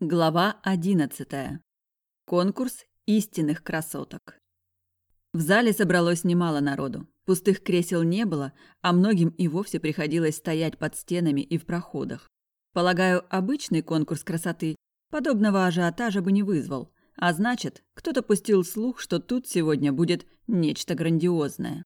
Глава одиннадцатая. Конкурс истинных красоток. В зале собралось немало народу. Пустых кресел не было, а многим и вовсе приходилось стоять под стенами и в проходах. Полагаю, обычный конкурс красоты подобного ажиотажа бы не вызвал, а значит, кто-то пустил слух, что тут сегодня будет нечто грандиозное.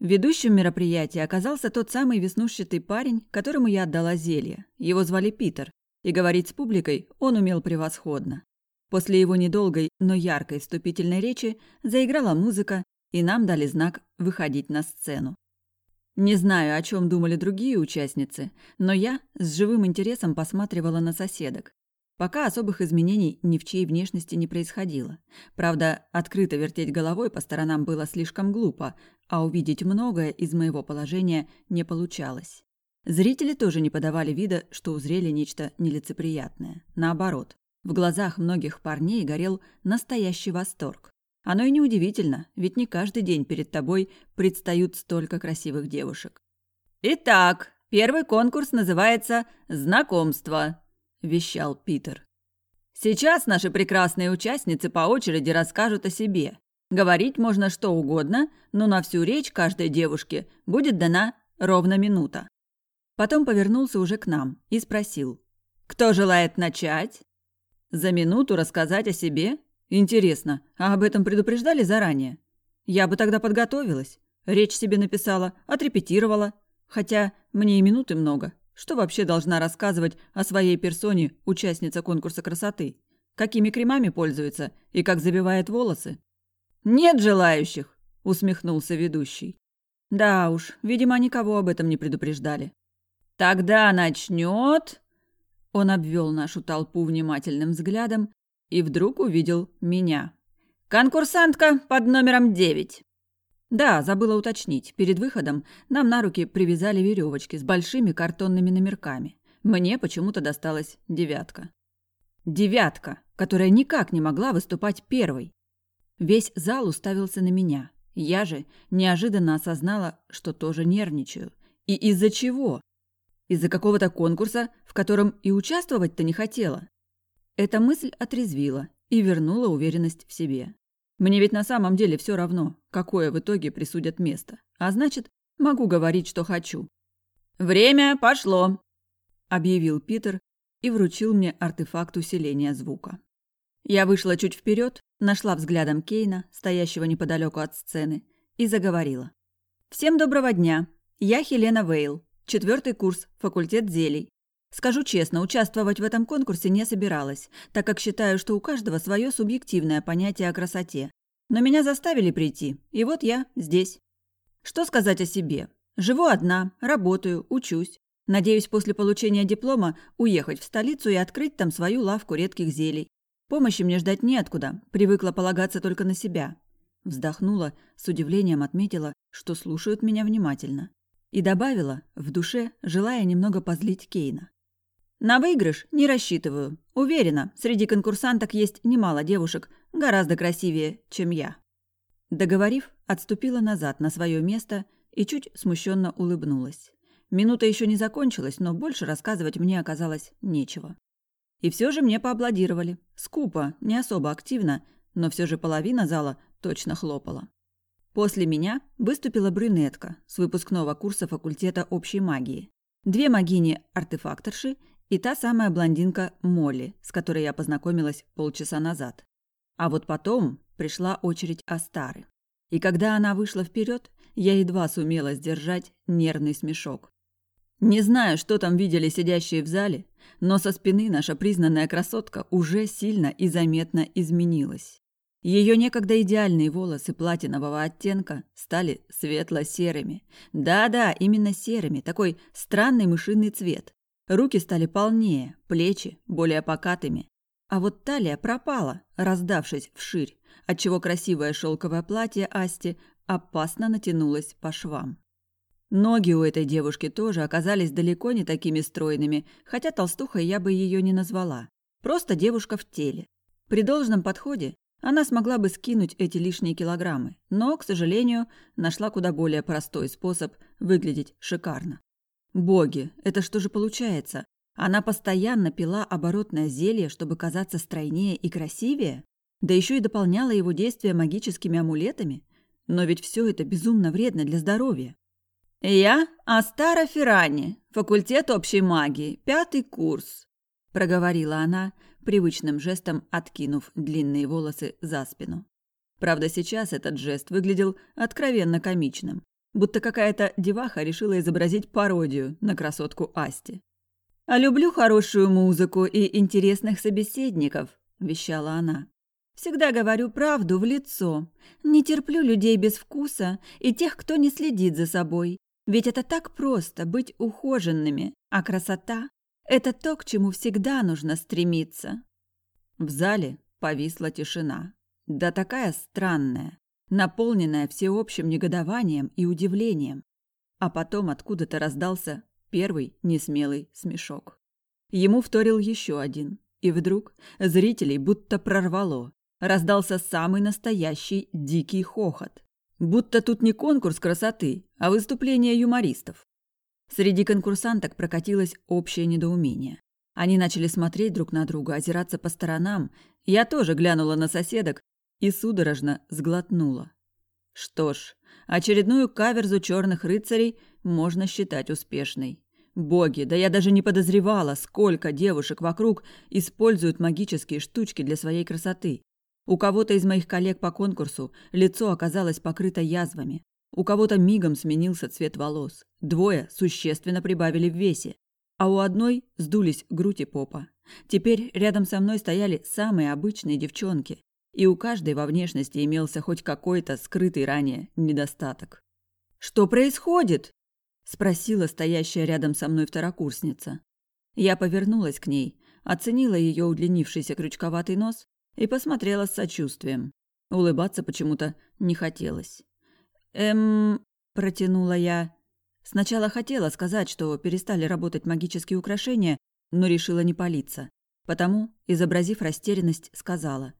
Ведущим мероприятия оказался тот самый веснушчатый парень, которому я отдала зелье. Его звали Питер, и говорить с публикой он умел превосходно. После его недолгой, но яркой вступительной речи заиграла музыка, и нам дали знак выходить на сцену. Не знаю, о чем думали другие участницы, но я с живым интересом посматривала на соседок. Пока особых изменений ни в чьей внешности не происходило. Правда, открыто вертеть головой по сторонам было слишком глупо, а увидеть многое из моего положения не получалось. Зрители тоже не подавали вида, что узрели нечто нелицеприятное. Наоборот, в глазах многих парней горел настоящий восторг. Оно и неудивительно, ведь не каждый день перед тобой предстают столько красивых девушек. «Итак, первый конкурс называется «Знакомство», – вещал Питер. «Сейчас наши прекрасные участницы по очереди расскажут о себе. Говорить можно что угодно, но на всю речь каждой девушке будет дана ровно минута. Потом повернулся уже к нам и спросил. «Кто желает начать?» «За минуту рассказать о себе? Интересно, а об этом предупреждали заранее? Я бы тогда подготовилась. Речь себе написала, отрепетировала. Хотя мне и минуты много. Что вообще должна рассказывать о своей персоне участница конкурса красоты? Какими кремами пользуется и как забивает волосы?» «Нет желающих!» – усмехнулся ведущий. «Да уж, видимо, никого об этом не предупреждали. Тогда начнет. Он обвел нашу толпу внимательным взглядом и вдруг увидел меня. Конкурсантка под номером девять. Да, забыла уточнить. Перед выходом нам на руки привязали веревочки с большими картонными номерками. Мне почему-то досталась девятка. Девятка, которая никак не могла выступать первой. Весь зал уставился на меня. Я же неожиданно осознала, что тоже нервничаю. И из-за чего? Из-за какого-то конкурса, в котором и участвовать-то не хотела. Эта мысль отрезвила и вернула уверенность в себе. Мне ведь на самом деле все равно, какое в итоге присудят место. А значит, могу говорить, что хочу. «Время пошло!» – объявил Питер и вручил мне артефакт усиления звука. Я вышла чуть вперед, нашла взглядом Кейна, стоящего неподалеку от сцены, и заговорила. «Всем доброго дня! Я Хелена Вейл, Четвертый курс, факультет зелий. Скажу честно, участвовать в этом конкурсе не собиралась, так как считаю, что у каждого свое субъективное понятие о красоте. Но меня заставили прийти, и вот я здесь. Что сказать о себе? Живу одна, работаю, учусь. Надеюсь после получения диплома уехать в столицу и открыть там свою лавку редких зелий. Помощи мне ждать неоткуда, привыкла полагаться только на себя. Вздохнула, с удивлением отметила, что слушают меня внимательно. И добавила, в душе, желая немного позлить Кейна. «На выигрыш не рассчитываю. Уверена, среди конкурсанток есть немало девушек, гораздо красивее, чем я». Договорив, отступила назад на свое место и чуть смущенно улыбнулась. Минута еще не закончилась, но больше рассказывать мне оказалось нечего. И все же мне поаплодировали. Скупо, не особо активно, но все же половина зала точно хлопала. После меня выступила брюнетка с выпускного курса факультета общей магии. Две магини-артефакторши и та самая блондинка Молли, с которой я познакомилась полчаса назад. А вот потом пришла очередь Астары. И когда она вышла вперед, я едва сумела сдержать нервный смешок. Не знаю, что там видели сидящие в зале, но со спины наша признанная красотка уже сильно и заметно изменилась. Ее некогда идеальные волосы платинового оттенка стали светло-серыми. Да-да, именно серыми, такой странный мышиный цвет. Руки стали полнее, плечи более покатыми. А вот талия пропала, раздавшись вширь, отчего красивое шелковое платье Асти опасно натянулось по швам. Ноги у этой девушки тоже оказались далеко не такими стройными, хотя толстухой я бы ее не назвала. Просто девушка в теле. При должном подходе она смогла бы скинуть эти лишние килограммы, но, к сожалению, нашла куда более простой способ выглядеть шикарно. Боги, это что же получается? Она постоянно пила оборотное зелье, чтобы казаться стройнее и красивее, да еще и дополняла его действия магическими амулетами. Но ведь все это безумно вредно для здоровья. «Я Астара Феррани, факультет общей магии, пятый курс», – проговорила она, привычным жестом откинув длинные волосы за спину. Правда, сейчас этот жест выглядел откровенно комичным, будто какая-то деваха решила изобразить пародию на красотку Асти. «А люблю хорошую музыку и интересных собеседников», – вещала она. «Всегда говорю правду в лицо. Не терплю людей без вкуса и тех, кто не следит за собой. Ведь это так просто быть ухоженными, а красота – это то, к чему всегда нужно стремиться. В зале повисла тишина. Да такая странная, наполненная всеобщим негодованием и удивлением. А потом откуда-то раздался первый несмелый смешок. Ему вторил еще один. И вдруг зрителей будто прорвало. Раздался самый настоящий дикий хохот. Будто тут не конкурс красоты, а выступление юмористов. Среди конкурсанток прокатилось общее недоумение. Они начали смотреть друг на друга, озираться по сторонам. Я тоже глянула на соседок и судорожно сглотнула. Что ж, очередную каверзу черных рыцарей можно считать успешной. Боги, да я даже не подозревала, сколько девушек вокруг используют магические штучки для своей красоты. У кого-то из моих коллег по конкурсу лицо оказалось покрыто язвами. У кого-то мигом сменился цвет волос. Двое существенно прибавили в весе. А у одной сдулись грудь и попа. Теперь рядом со мной стояли самые обычные девчонки. И у каждой во внешности имелся хоть какой-то скрытый ранее недостаток. «Что происходит?» – спросила стоящая рядом со мной второкурсница. Я повернулась к ней, оценила ее удлинившийся крючковатый нос и посмотрела с сочувствием. Улыбаться почему-то не хотелось. «Эм...» – протянула я. Сначала хотела сказать, что перестали работать магические украшения, но решила не палиться. Потому, изобразив растерянность, сказала.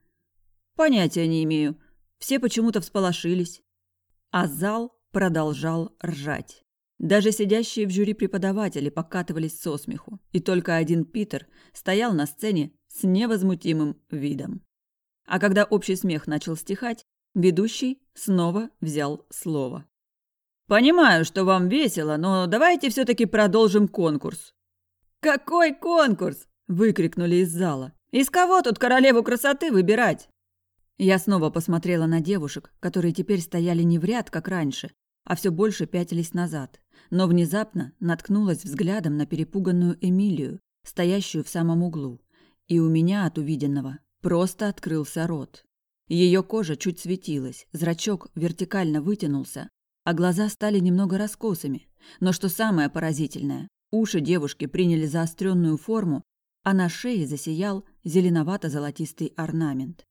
«Понятия не имею. Все почему-то всполошились». А зал продолжал ржать. Даже сидящие в жюри преподаватели покатывались со смеху, и только один Питер стоял на сцене с невозмутимым видом. А когда общий смех начал стихать, ведущий снова взял слово. «Понимаю, что вам весело, но давайте все-таки продолжим конкурс». «Какой конкурс?» – выкрикнули из зала. «Из кого тут королеву красоты выбирать?» Я снова посмотрела на девушек, которые теперь стояли не в ряд, как раньше, а все больше пятились назад, но внезапно наткнулась взглядом на перепуганную Эмилию, стоящую в самом углу, и у меня от увиденного просто открылся рот. Ее кожа чуть светилась, зрачок вертикально вытянулся, а глаза стали немного раскосыми. Но что самое поразительное, уши девушки приняли заостренную форму, а на шее засиял зеленовато-золотистый орнамент.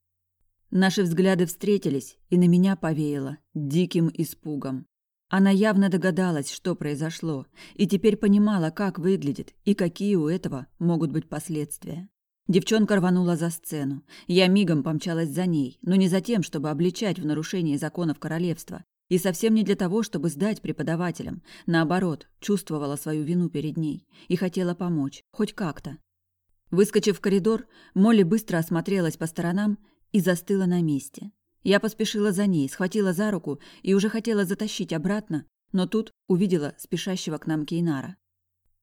Наши взгляды встретились, и на меня повеяло диким испугом. Она явно догадалась, что произошло, и теперь понимала, как выглядит и какие у этого могут быть последствия. Девчонка рванула за сцену. Я мигом помчалась за ней, но не за тем, чтобы обличать в нарушении законов королевства, и совсем не для того, чтобы сдать преподавателям. Наоборот, чувствовала свою вину перед ней и хотела помочь, хоть как-то. Выскочив в коридор, Молли быстро осмотрелась по сторонам и застыла на месте. Я поспешила за ней, схватила за руку и уже хотела затащить обратно, но тут увидела спешащего к нам Кейнара.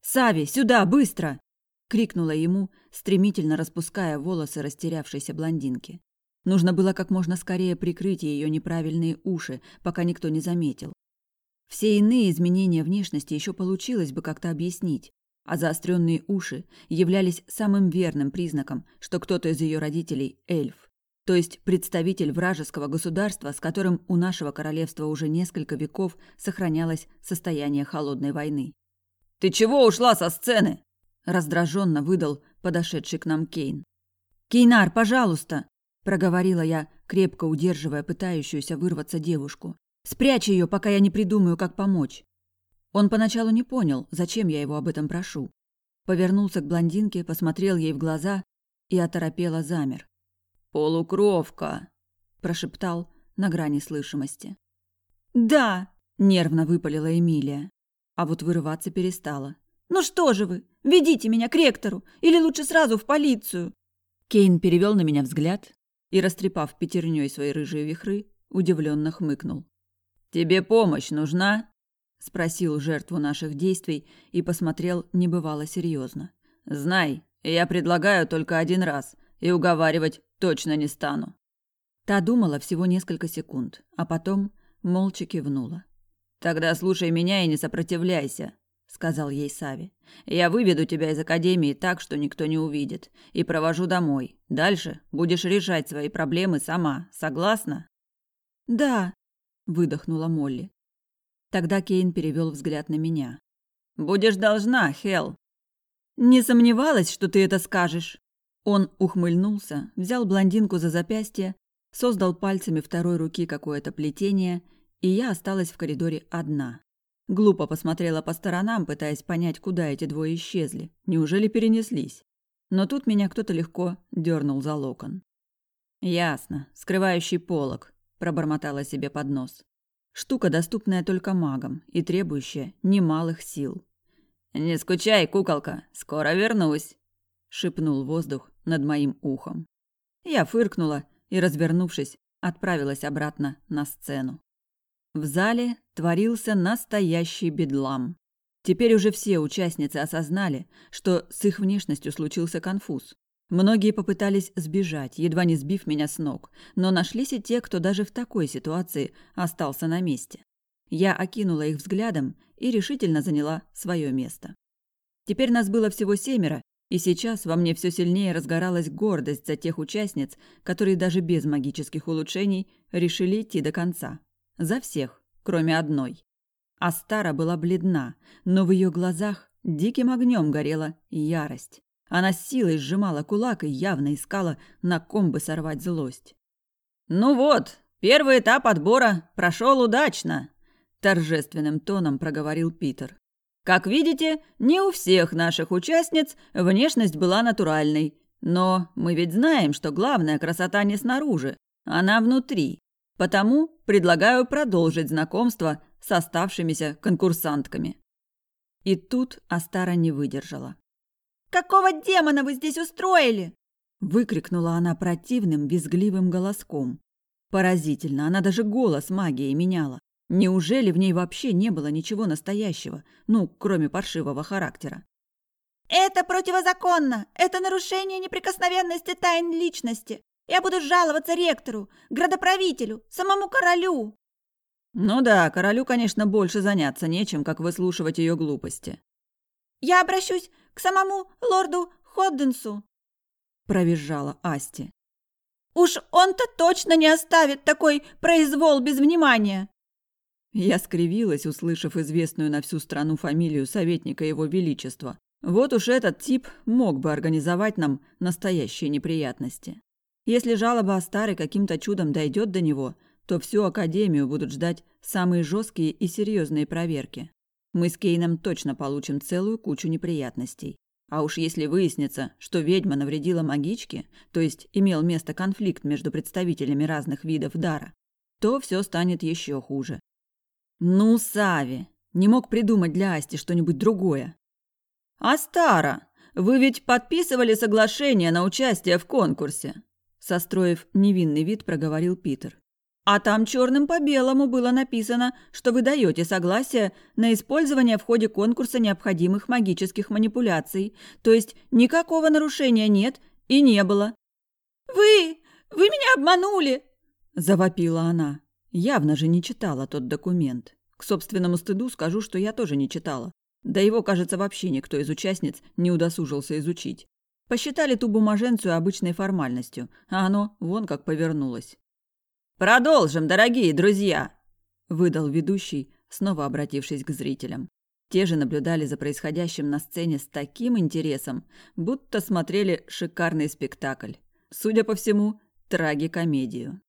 «Сави, сюда, быстро!» — крикнула ему, стремительно распуская волосы растерявшейся блондинки. Нужно было как можно скорее прикрыть ее неправильные уши, пока никто не заметил. Все иные изменения внешности еще получилось бы как-то объяснить, а заостренные уши являлись самым верным признаком, что кто-то из ее родителей – эльф то есть представитель вражеского государства, с которым у нашего королевства уже несколько веков сохранялось состояние холодной войны. «Ты чего ушла со сцены?» – раздраженно выдал подошедший к нам Кейн. «Кейнар, пожалуйста!» – проговорила я, крепко удерживая пытающуюся вырваться девушку. «Спрячь ее, пока я не придумаю, как помочь». Он поначалу не понял, зачем я его об этом прошу. Повернулся к блондинке, посмотрел ей в глаза и оторопело замер. «Полукровка!» – прошептал на грани слышимости. «Да!» – нервно выпалила Эмилия. А вот вырываться перестала. Ну что же вы, ведите меня к ректору, или лучше сразу в полицию. Кейн перевел на меня взгляд и, растрепав пятерней свои рыжие вихры, удивленно хмыкнул. «Тебе помощь нужна?» – спросил жертву наших действий и посмотрел небывало серьезно. «Знай, я предлагаю только один раз, и уговаривать точно не стану». Та думала всего несколько секунд, а потом молча кивнула. «Тогда слушай меня и не сопротивляйся», — сказал ей Сави. «Я выведу тебя из академии так, что никто не увидит, и провожу домой. Дальше будешь решать свои проблемы сама. Согласна?» «Да», — выдохнула Молли. Тогда Кейн перевел взгляд на меня. «Будешь должна, Хел». «Не сомневалась, что ты это скажешь». Он ухмыльнулся, взял блондинку за запястье, создал пальцами второй руки какое-то плетение, и я осталась в коридоре одна. Глупо посмотрела по сторонам, пытаясь понять, куда эти двое исчезли. Неужели перенеслись? Но тут меня кто-то легко дернул за локон. «Ясно. Скрывающий полог», – пробормотала себе под нос. Штука, доступная только магам и требующая немалых сил. «Не скучай, куколка, скоро вернусь», — шепнул воздух над моим ухом. Я фыркнула и, развернувшись, отправилась обратно на сцену. В зале творился настоящий бедлам. Теперь уже все участницы осознали, что с их внешностью случился конфуз. Многие попытались сбежать, едва не сбив меня с ног, но нашлись и те, кто даже в такой ситуации остался на месте. Я окинула их взглядом и решительно заняла свое место. Теперь нас было всего семеро, и сейчас во мне все сильнее разгоралась гордость за тех участниц, которые даже без магических улучшений решили идти до конца. За всех, кроме одной. Астара была бледна, но в ее глазах диким огнем горела ярость. Она силой сжимала кулак и явно искала, на ком бы сорвать злость. «Ну вот, первый этап отбора прошел удачно», – торжественным тоном проговорил Питер. «Как видите, не у всех наших участниц внешность была натуральной. Но мы ведь знаем, что главная красота не снаружи, она внутри. Потому предлагаю продолжить знакомство с оставшимися конкурсантками». И тут Астара не выдержала. Какого демона вы здесь устроили?» Выкрикнула она противным, визгливым голоском. Поразительно, она даже голос магией меняла. Неужели в ней вообще не было ничего настоящего, ну, кроме паршивого характера? «Это противозаконно! Это нарушение неприкосновенности тайн личности! Я буду жаловаться ректору, градоправителю, самому королю!» Ну да, королю, конечно, больше заняться нечем, как выслушивать ее глупости. «Я обращусь к самому лорду Ходденсу», – провизжала Асти. «Уж он-то точно не оставит такой произвол без внимания!» Я скривилась, услышав известную на всю страну фамилию советника его величества. Вот уж этот тип мог бы организовать нам настоящие неприятности. Если жалоба о старой каким-то чудом дойдет до него, то всю Академию будут ждать самые жесткие и серьезные проверки. Мы с Кейном точно получим целую кучу неприятностей. А уж если выяснится, что ведьма навредила магичке, то есть имел место конфликт между представителями разных видов дара, то все станет еще хуже. Ну, Сави, не мог придумать для Асти что-нибудь другое. Астара, вы ведь подписывали соглашение на участие в конкурсе, состроив невинный вид, проговорил Питер. А там черным по белому было написано, что вы даете согласие на использование в ходе конкурса необходимых магических манипуляций. То есть никакого нарушения нет и не было. «Вы! Вы меня обманули!» – завопила она. Явно же не читала тот документ. К собственному стыду скажу, что я тоже не читала. Да его, кажется, вообще никто из участниц не удосужился изучить. Посчитали ту бумаженцию обычной формальностью, а оно вон как повернулось. «Продолжим, дорогие друзья!» – выдал ведущий, снова обратившись к зрителям. Те же наблюдали за происходящим на сцене с таким интересом, будто смотрели шикарный спектакль. Судя по всему, трагикомедию.